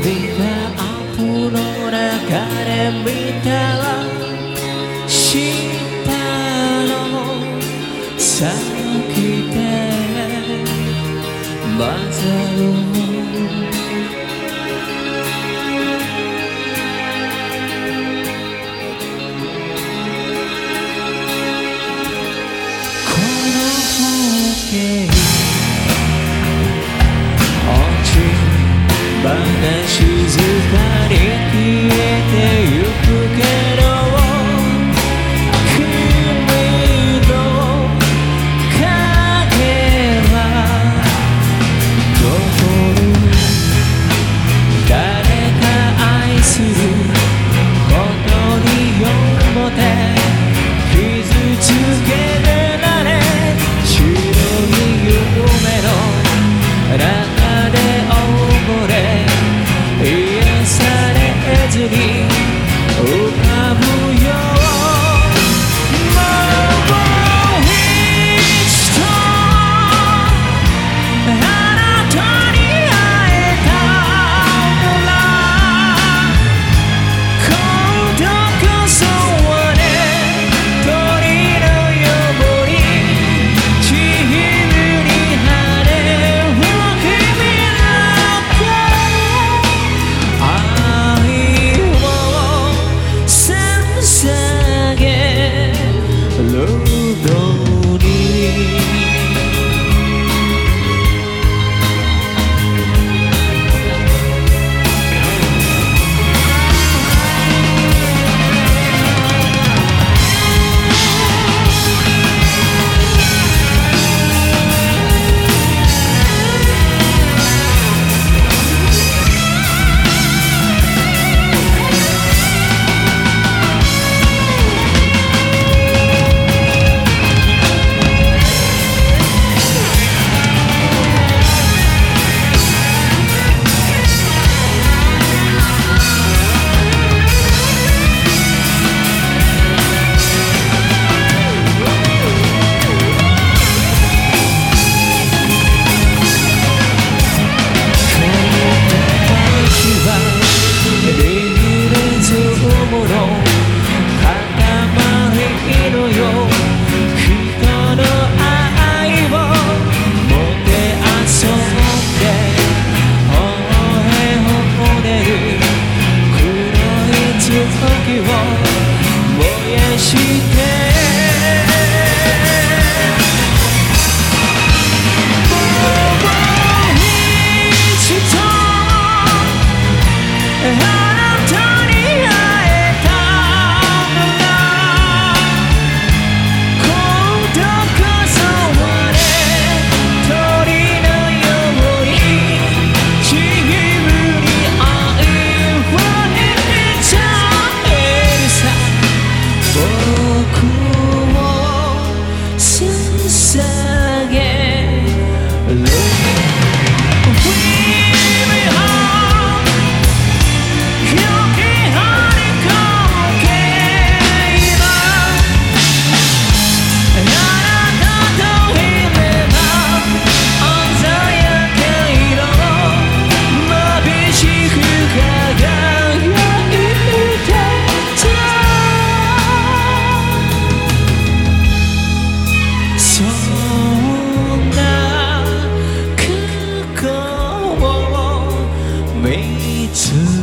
びたアフの中で見たら下の先で混ざる時を燃や and 给我。to